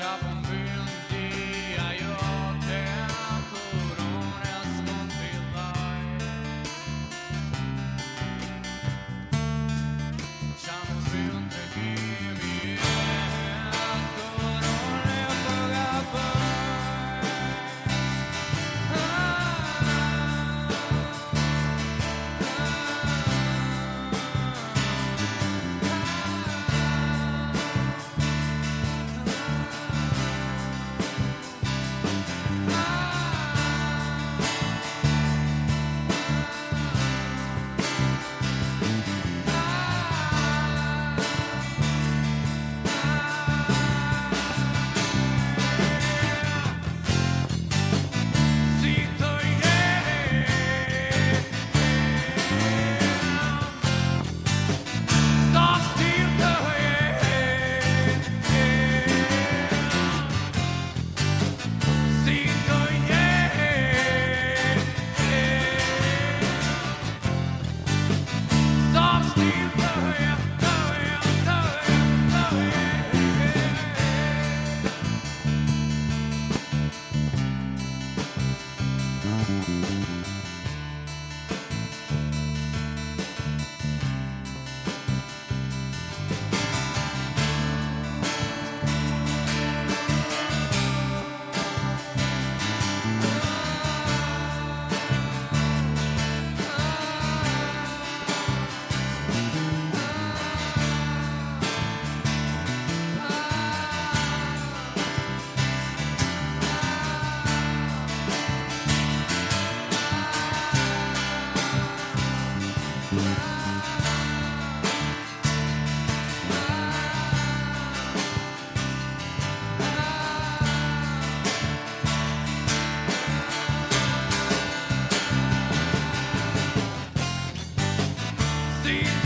chop and burn see.